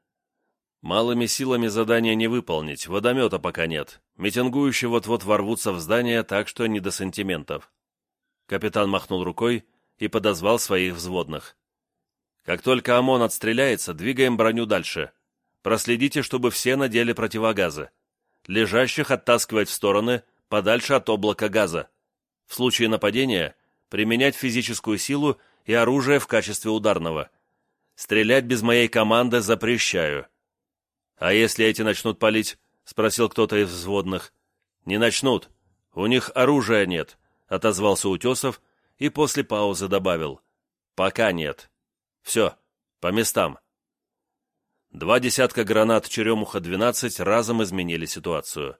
Малыми силами задание не выполнить, водомета пока нет. Митингующие вот-вот ворвутся в здание, так что не до сантиментов. Капитан махнул рукой и подозвал своих взводных. Как только ОМОН отстреляется, двигаем броню дальше. Проследите, чтобы все надели противогазы. Лежащих оттаскивать в стороны, подальше от облака газа. В случае нападения применять физическую силу и оружие в качестве ударного. Стрелять без моей команды запрещаю. А если эти начнут палить? Спросил кто-то из взводных. Не начнут. У них оружия нет, отозвался Утесов и после паузы добавил. Пока нет. Все, по местам. Два десятка гранат «Черемуха-12» разом изменили ситуацию.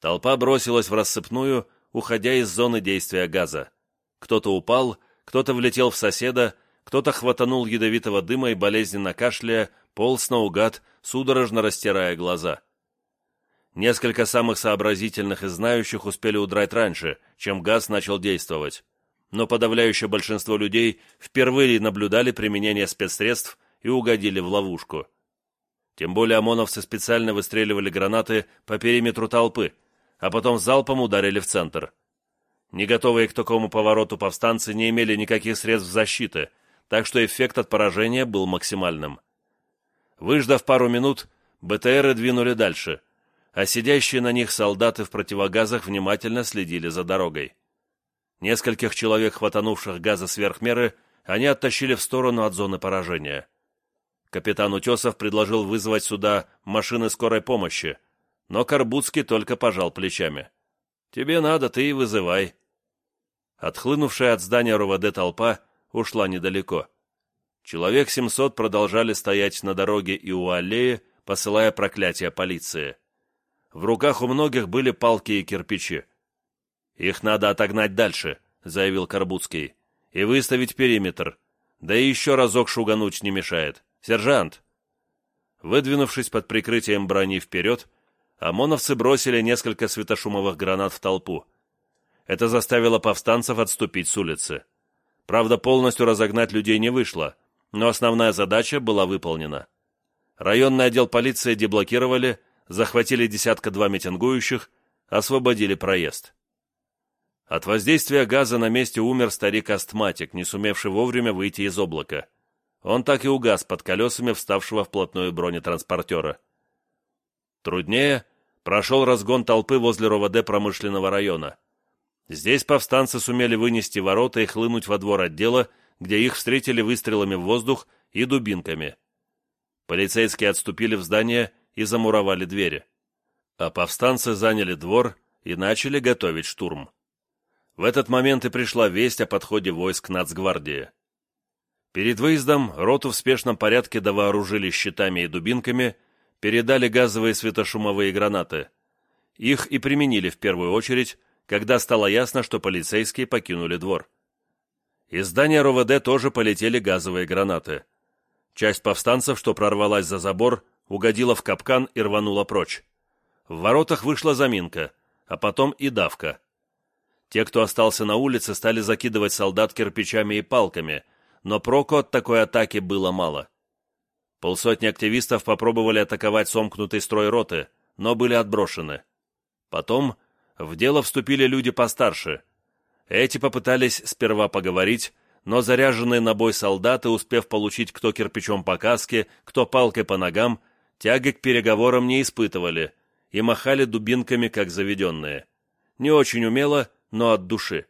Толпа бросилась в рассыпную, уходя из зоны действия газа. Кто-то упал, кто-то влетел в соседа, кто-то хватанул ядовитого дыма и болезненно кашляя, полз наугад, судорожно растирая глаза. Несколько самых сообразительных и знающих успели удрать раньше, чем газ начал действовать. Но подавляющее большинство людей впервые наблюдали применение спецсредств и угодили в ловушку. Тем более ОМОНовцы специально выстреливали гранаты по периметру толпы, а потом залпом ударили в центр. Не готовые к такому повороту повстанцы не имели никаких средств защиты, так что эффект от поражения был максимальным. Выждав пару минут, БТРы двинули дальше, а сидящие на них солдаты в противогазах внимательно следили за дорогой. Нескольких человек, хватанувших газа сверх меры, они оттащили в сторону от зоны поражения. Капитан Утесов предложил вызвать сюда машины скорой помощи, но Карбуцкий только пожал плечами. «Тебе надо, ты и вызывай. Отхлынувшая от здания РОВД толпа ушла недалеко. Человек 700 продолжали стоять на дороге и у аллеи, посылая проклятия полиции. В руках у многих были палки и кирпичи. «Их надо отогнать дальше», — заявил Карбуцкий, — «и выставить периметр. Да и еще разок шугануть не мешает. Сержант!» Выдвинувшись под прикрытием брони вперед, ОМОНовцы бросили несколько светошумовых гранат в толпу. Это заставило повстанцев отступить с улицы. Правда, полностью разогнать людей не вышло, но основная задача была выполнена. Районный отдел полиции деблокировали, захватили десятка-два митингующих, освободили проезд. От воздействия газа на месте умер старик-астматик, не сумевший вовремя выйти из облака. Он так и угас под колесами вставшего вплотную бронетранспортера. Труднее прошел разгон толпы возле РОВД промышленного района. Здесь повстанцы сумели вынести ворота и хлынуть во двор отдела, где их встретили выстрелами в воздух и дубинками. Полицейские отступили в здание и замуровали двери. А повстанцы заняли двор и начали готовить штурм. В этот момент и пришла весть о подходе войск Нацгвардии. Перед выездом роту в спешном порядке довооружили щитами и дубинками, передали газовые светошумовые гранаты. Их и применили в первую очередь, когда стало ясно, что полицейские покинули двор. Из здания РОВД тоже полетели газовые гранаты. Часть повстанцев, что прорвалась за забор, угодила в капкан и рванула прочь. В воротах вышла заминка, а потом и давка. Те, кто остался на улице, стали закидывать солдат кирпичами и палками, но проку от такой атаки было мало. Полсотни активистов попробовали атаковать сомкнутый строй роты, но были отброшены. Потом в дело вступили люди постарше. Эти попытались сперва поговорить, но заряженные на бой солдаты, успев получить кто кирпичом по каске, кто палкой по ногам, тяги к переговорам не испытывали и махали дубинками, как заведенные. Не очень умело, но от души.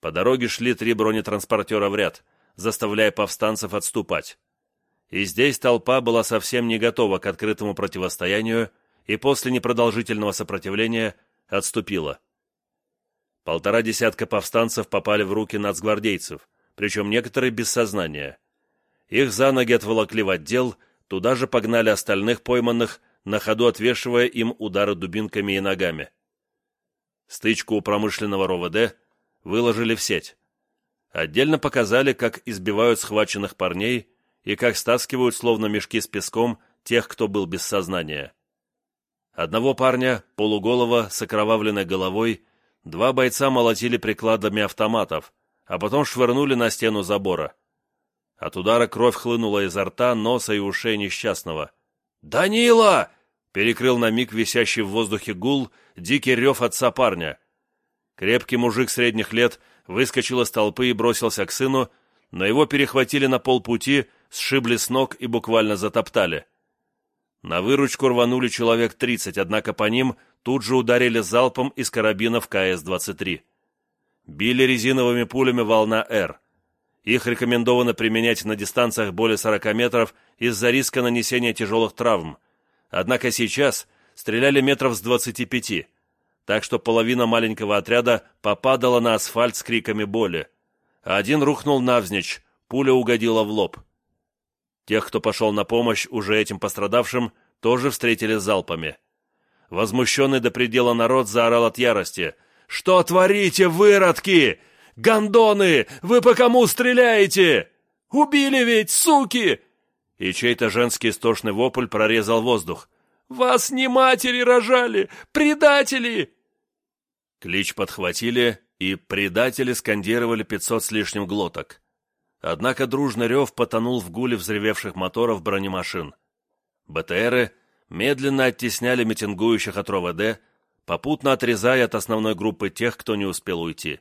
По дороге шли три бронетранспортера в ряд, заставляя повстанцев отступать. И здесь толпа была совсем не готова к открытому противостоянию и после непродолжительного сопротивления отступила. Полтора десятка повстанцев попали в руки нацгвардейцев, причем некоторые без сознания. Их за ноги отволокли в отдел, туда же погнали остальных пойманных, на ходу отвешивая им удары дубинками и ногами. Стычку у промышленного РОВД выложили в сеть. Отдельно показали, как избивают схваченных парней и как стаскивают словно мешки с песком тех, кто был без сознания. Одного парня, полуголого, с окровавленной головой, два бойца молотили прикладами автоматов, а потом швырнули на стену забора. От удара кровь хлынула изо рта, носа и ушей несчастного. «Данила!» — перекрыл на миг висящий в воздухе гул, дикий рев отца парня. Крепкий мужик средних лет выскочил из толпы и бросился к сыну, но его перехватили на полпути, сшибли с ног и буквально затоптали. На выручку рванули человек 30, однако по ним тут же ударили залпом из карабинов КС-23. Били резиновыми пулями «Волна Р». Их рекомендовано применять на дистанциях более 40 метров из-за риска нанесения тяжелых травм. Однако сейчас стреляли метров с 25, так что половина маленького отряда попадала на асфальт с криками боли. Один рухнул навзничь, пуля угодила в лоб. Тех, кто пошел на помощь уже этим пострадавшим, тоже встретили залпами. Возмущенный до предела народ заорал от ярости. «Что творите, выродки? Гондоны! Вы по кому стреляете? Убили ведь, суки!» И чей-то женский истошный вопль прорезал воздух. «Вас не матери рожали! Предатели!» Клич подхватили, и предатели скандировали пятьсот с лишним глоток. Однако дружный рев потонул в гуле взревевших моторов бронемашин. БТРы медленно оттесняли митингующих от РОВД, попутно отрезая от основной группы тех, кто не успел уйти.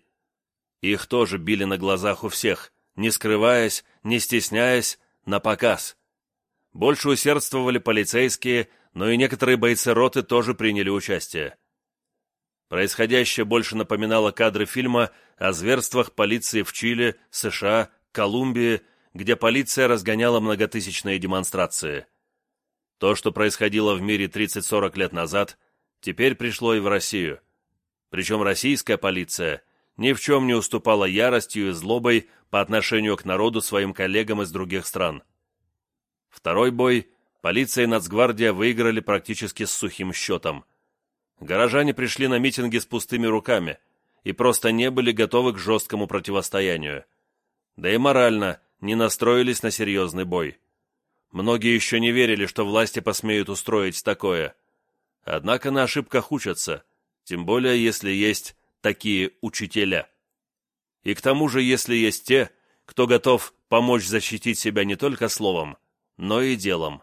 Их тоже били на глазах у всех, не скрываясь, не стесняясь, на показ. Больше усердствовали полицейские, но и некоторые бойцы роты тоже приняли участие. Происходящее больше напоминало кадры фильма о зверствах полиции в Чили, США, Колумбии, где полиция разгоняла многотысячные демонстрации. То, что происходило в мире 30-40 лет назад, теперь пришло и в Россию. Причем российская полиция ни в чем не уступала яростью и злобой по отношению к народу своим коллегам из других стран. Второй бой Полиция и Нацгвардия выиграли практически с сухим счетом. Горожане пришли на митинги с пустыми руками и просто не были готовы к жесткому противостоянию. Да и морально не настроились на серьезный бой. Многие еще не верили, что власти посмеют устроить такое. Однако на ошибках учатся, тем более если есть такие учителя. И к тому же, если есть те, кто готов помочь защитить себя не только словом, но и делом.